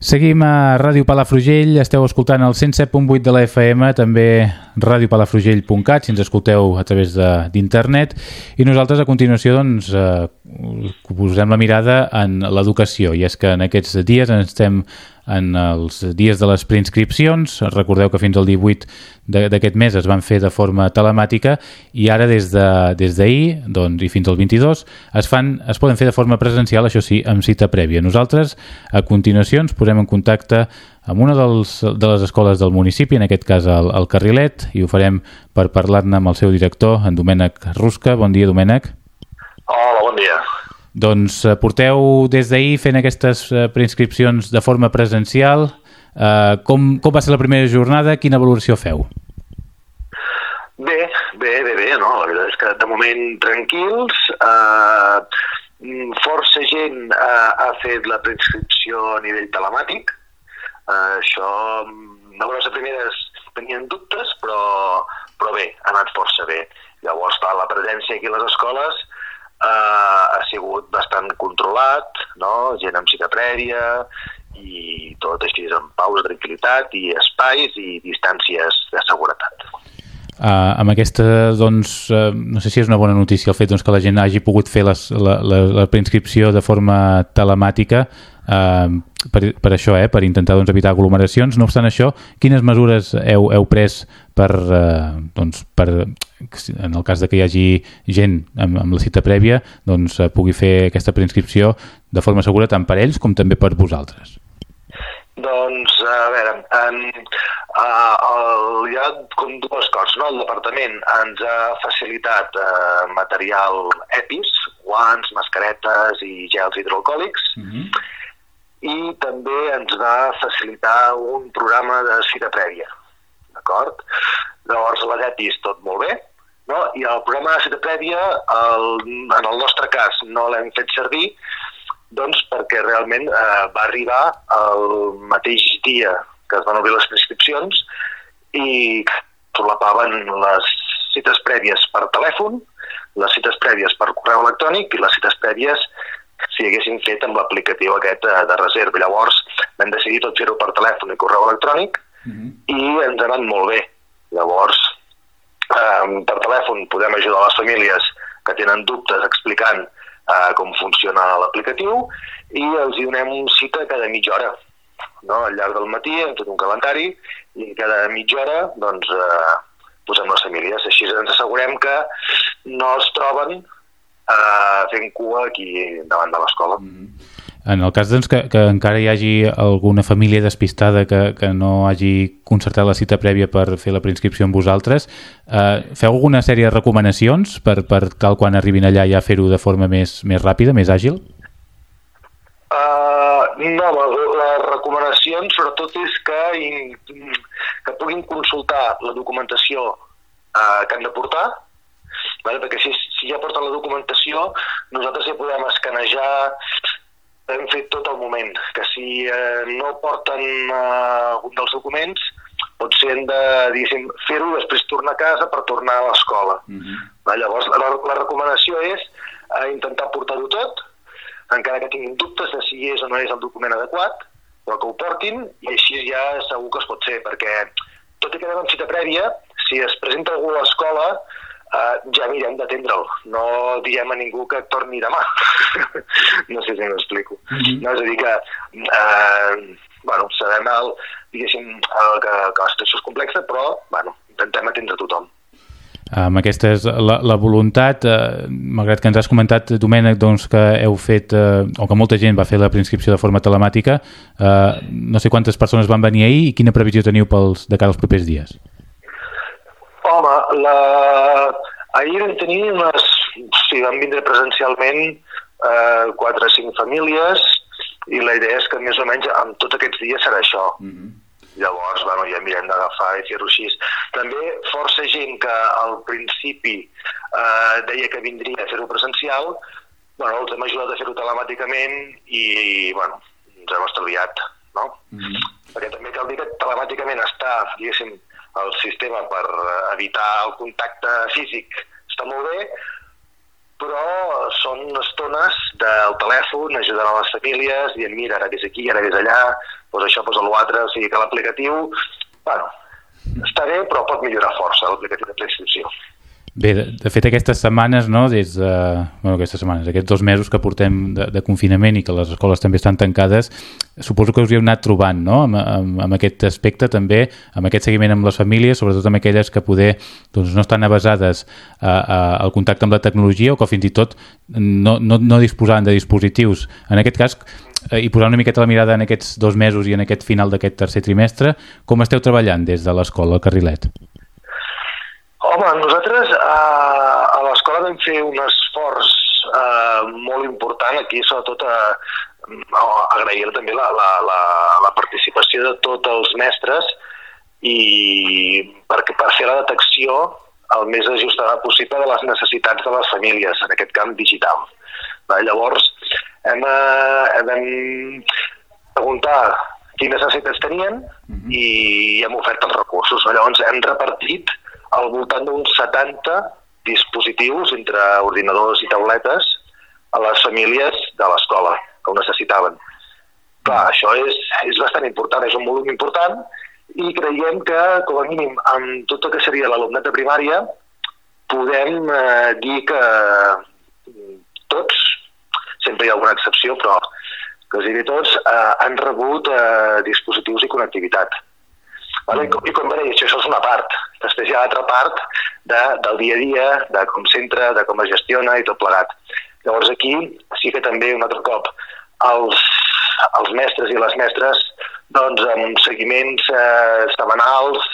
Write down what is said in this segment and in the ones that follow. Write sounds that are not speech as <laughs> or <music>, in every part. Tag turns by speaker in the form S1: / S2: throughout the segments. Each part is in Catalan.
S1: Seguim a Ràdio Palafrugell, esteu escoltant el 107.8 de la FM, també radiopalafrugell.cat, si ens escolteu a través d'internet, i nosaltres a continuació doncs, eh, posem la mirada en l'educació, i és que en aquests dies ens estem en els dies de les preinscripcions. Recordeu que fins al 18 d'aquest mes es van fer de forma telemàtica i ara des d'ahir de, des doncs, i fins al 22 es, fan, es poden fer de forma presencial, això sí, amb cita prèvia. Nosaltres, a continuació, ens posem en contacte amb una dels, de les escoles del municipi, en aquest cas el, el Carrilet, i ho farem per parlar-ne amb el seu director, en Domènec Rusca. Bon dia, Domènec.
S2: Hola, bon dia.
S1: Doncs eh, porteu des d'ahir fent aquestes eh, preinscripcions de forma presencial. Uh, com, com va ser la primera jornada? Quina valoració feu?
S2: Bé, bé, bé, bé, no? La veritat és que de moment tranquils. Uh, força gent uh, ha fet la preinscripció a nivell telemàtic. Uh, això, algunes de primeres tenien dubtes, però, però bé, ha anat força bé. Llavors, la presència aquí a les escoles eh, ha sigut bastant controlat, no? gent amb cita prèvia i tot així amb paus, tranquil·litat i espais i distàncies de seguretat.
S1: Uh, amb aquesta, doncs, uh, no sé si és una bona notícia el fet doncs, que la gent hagi pogut fer les, la, la, la preinscripció de forma telemàtica uh, per, per això, eh, per intentar doncs, evitar aglomeracions. No obstant això, quines mesures heu, heu pres per, uh, doncs, per, en el cas de que hi hagi gent amb, amb la cita prèvia, doncs uh, pugui fer aquesta preinscripció de forma segura tant per ells com també per vosaltres?
S2: Doncs, a veure, en, uh, el, hi ha com dues coses. No? El departament ens ha facilitat uh, material EPIs, guants, mascaretes i gels hidroalcohòlics, mm -hmm. i també ens va facilitar un programa de cita prèvia. D'acord? Llavors, les EPIs tot molt bé, no? i el programa de cita prèvia, el, en el nostre cas, no l'hem fet servir, doncs perquè realment eh, va arribar el mateix dia que es van obrir les prescripcions i solapaven les cites prèvies per telèfon, les cites prèvies per correu electrònic i les cites prèvies si haguessin fet amb l'aplicatiu aquest eh, de reserva. Llavors vam decidir tot fer-ho per telèfon i correu electrònic mm -hmm. i ens ha anat molt bé. Llavors, eh, per telèfon podem ajudar les famílies que tenen dubtes explicant eh, com funciona l'aplicatiu i els hi donem cita cada mitja hora. No? Al llarg del matí hem tot un calendari i cada mitja hora doncs, eh, posem les famílies. Així ens assegurem que no es troben eh, fent cua aquí davant de l'escola. Mm -hmm.
S1: En el cas doncs, que, que encara hi hagi alguna família despistada que, que no hagi concertat la cita prèvia per fer la preinscripció amb vosaltres, eh, feu alguna sèrie de recomanacions per, per tal quan arribin allà ja fer-ho de forma més, més ràpida, més àgil?
S2: Uh, no, les recomanacions sobretot és que, in, que puguin consultar la documentació uh, que han de portar, vale? perquè si, si ja porten la documentació, nosaltres ja podem escanejar hem fet tot el moment, que si eh, no porten eh, un dels documents, potser hem de fer-ho després tornar a casa per tornar a l'escola. Uh mhm. -huh. Llavors, la, la recomanació és eh, intentar portar-ho tot, encara que tinguin dubtes de si és o no és el document adequat, però que ho portin i així ja segur que es pot fer, perquè tot i que anem amb cita prèvia, si es presenta algú a l'escola, uh, ja mirem d'atendre'l. No diem a ningú que torni demà. <laughs> no sé si m'explico. Mm -hmm. no, és a dir que, uh, bueno, sabem el, diguéssim, el, que, que la situació és complexa, però, bueno, intentem atendre tothom.
S1: Amb aquesta és la, la voluntat, eh, malgrat que ens has comentat, Domènec, doncs, que heu fet, eh, o que molta gent va fer la preinscripció de forma telemàtica, eh, no sé quantes persones van venir ahir i quina previsió teniu pels, de cara als propers dies?
S2: La... ahir vam tenir unes... Sí, van vindre presencialment eh, 4 o 5 famílies i la idea és que més o menys en tots aquests dies serà això. Mm -hmm. Llavors, bueno, ja mirem d'agafar i fer-ho així. També força gent que al principi eh, deia que vindria a fer-ho presencial, bueno, els hem ajudat a fer-ho telemàticament i, bueno, ens hem estalviat, no? Mm -hmm. Perquè també cal dir que telemàticament està, diguéssim, el sistema per evitar el contacte físic està molt bé, però són estones del telèfon, ajudant a les famílies, dient, mira, ara vés aquí, ara vés allà, doncs això, posa l'altre, o sigui que l'aplicatiu, bueno, està bé, però pot millorar força l'aplicatiu de preinscripció.
S1: Bé, de, de fet aquestes setmanes, no, des de, bueno, aquestes setmanes, aquests dos mesos que portem de, de confinament i que les escoles també estan tancades, suposo que us hi heu anat trobant, no?, amb, amb, amb aquest aspecte també, amb aquest seguiment amb les famílies, sobretot amb aquelles que poder doncs, no estan avasades al contacte amb la tecnologia o que fins i tot no, no, no disposaven de dispositius. En aquest cas, eh, i posar una miqueta la mirada en aquests dos mesos i en aquest final d'aquest tercer trimestre, com esteu treballant des de l'escola Carrilet?
S2: Home, nosaltres eh, a l'escola vam fer un esforç eh, molt important aquí, sobretot a, a agrair també la, la, la, la participació de tots els mestres i perquè per fer la detecció el més ajustada possible de les necessitats de les famílies en aquest camp digital. Llavors, hem, eh, hem preguntar quines necessitats tenien mhm. i hem ofert els recursos. Llavors, hem repartit al voltant d'uns 70 dispositius entre ordinadors i tauletes a les famílies de l'escola que ho necessitaven. Clar, això és, és bastant important, és un volum important i creiem que, com a mínim, amb tot el que seria l'alumnat de primària, podem eh, dir que mm, tots, sempre hi ha alguna excepció, però quasi tots, eh, han rebut eh, dispositius i connectivitat. Vale? I, com, I com dir, això és una part. Després hi ha l'altra part de, del dia a dia, de com s'entra, de com es gestiona i tot plegat. Llavors aquí sí que també un altre cop els, els mestres i les mestres doncs, amb seguiments eh, setmanals,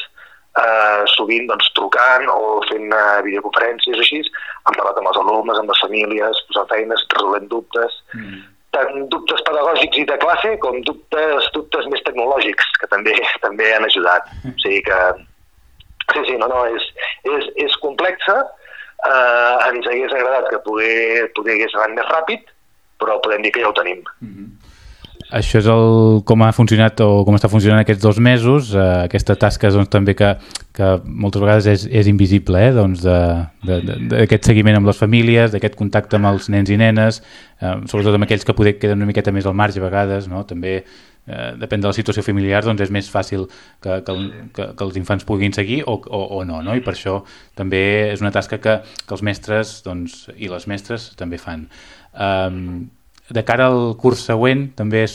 S2: eh, sovint doncs, trucant o fent eh, videoconferències o així, han parlat amb els alumnes, amb les famílies, posant feines, resolent dubtes. Mm tant dubtes pedagògics i de classe com dubtes, dubtes més tecnològics, que també <laughs> també han ajudat. O sigui que, sí, sí, no, no, és, és, és complexa, eh, ens hagués agradat que poder hagués anat més ràpid, però podem dir que ja ho tenim. Mm -hmm.
S1: Això és el, com ha funcionat o com està funcionant aquests dos mesos, eh, aquesta tasca doncs, també que, que moltes vegades és, és invisible, eh, doncs d'aquest seguiment amb les famílies, d'aquest contacte amb els nens i nenes, eh, sobretot amb aquells que poder queden una miqueta més al marge a vegades, no? també eh, depèn de la situació familiar, doncs és més fàcil que, que, que, que els infants puguin seguir o, o, o no, no, i per això també és una tasca que, que els mestres doncs, i les mestres també fan. Um, de cara al curs següent, també és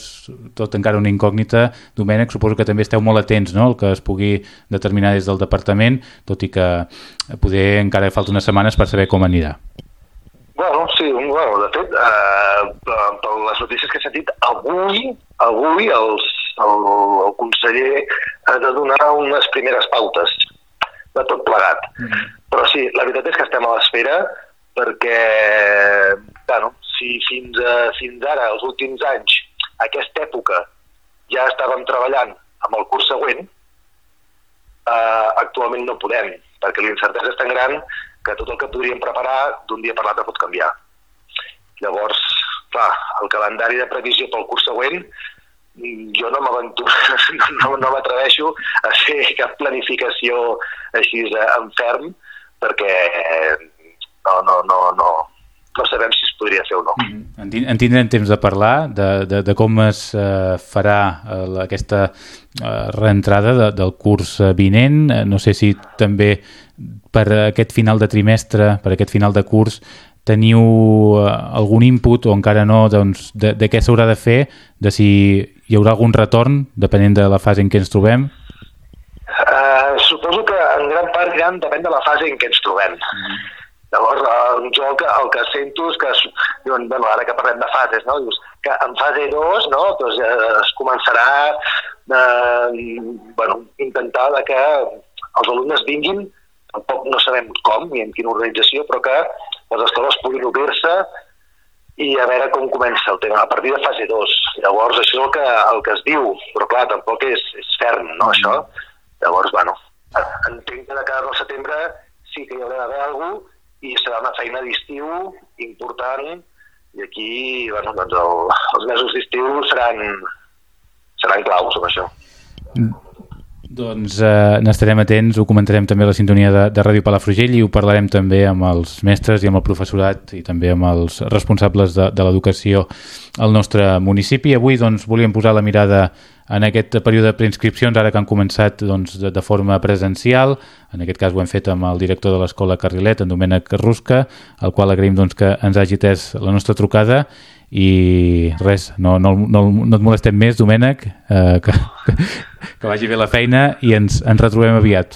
S1: tot encara una incògnita. Domènec, suposo que també esteu molt atents no? el que es pugui determinar des del departament, tot i que poder encara falta unes setmanes per saber com anirà.
S2: Bueno, sí, bueno, de fet, eh, les notícies que he sentit, avui, avui els, el, el conseller ha de donar unes primeres pautes de tot plegat. Mm -hmm. Però sí, la veritat és que estem a l'espera perquè, bueno, si fins, a, fins ara, els últims anys, aquesta època, ja estàvem treballant amb el curs següent, eh, actualment no podem, perquè l'incertesa és tan gran que tot el que podríem preparar d'un dia per l'altre pot canviar. Llavors, el calendari de previsió pel curs següent jo no m'aventuro, <laughs> no, no m'atreveixo a fer cap planificació així eh, en ferm perquè no, no, no, no, no sabem si es podria fer o no. Mm
S1: -hmm. En tindrem temps de parlar de, de, de com es uh, farà uh, aquesta uh, reentrada de, del curs vinent. No sé si també per aquest final de trimestre, per aquest final de curs, teniu uh, algun input o encara no doncs, de, de què s'haurà de fer, de si hi haurà algun retorn, depenent de la fase en què ens trobem?
S2: Uh, suposo que en gran part ja depèn de la fase en què ens trobem. Mm -hmm Llavors, eh, jo el que, el que sento és que, diuen, bueno, ara que parlem de fases, no? Dius, que en fase 2 no? doncs, eh, es començarà a eh, bueno, intentar de que els alumnes vinguin, tampoc no sabem com ni en quina organització, però que les escoles puguin obrir-se i a veure com comença el tema, a partir de fase 2. Llavors, això és el que, el que es diu, però clar, tampoc és, és ferm, no, això? Llavors, bueno, entenc que de cara al setembre sí que hi haurà d'haver alguna cosa i serà una feina d'estiu important i aquí bueno, doncs el, els mesos d'estiu seran, seran claus amb això.
S1: Doncs eh, n'estarem atents, ho comentarem també a la sintonia de, de Ràdio Palafrugell i ho parlarem també amb els mestres i amb el professorat i també amb els responsables de, de l'educació al nostre municipi. Avui doncs, volíem posar la mirada en aquest període de preinscripcions, ara que han començat doncs, de, de forma presencial. En aquest cas ho hem fet amb el director de l'Escola Carrilet, en Domènec Rusca, al qual agraïm doncs, que ens hagi la nostra trucada i res, no, no, no, no et molestem més, Domènec, eh, que, que, que vagi bé la feina i ens, ens retrobem aviat.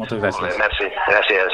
S1: Moltes gràcies.
S2: Molt bé, merci, gràcies.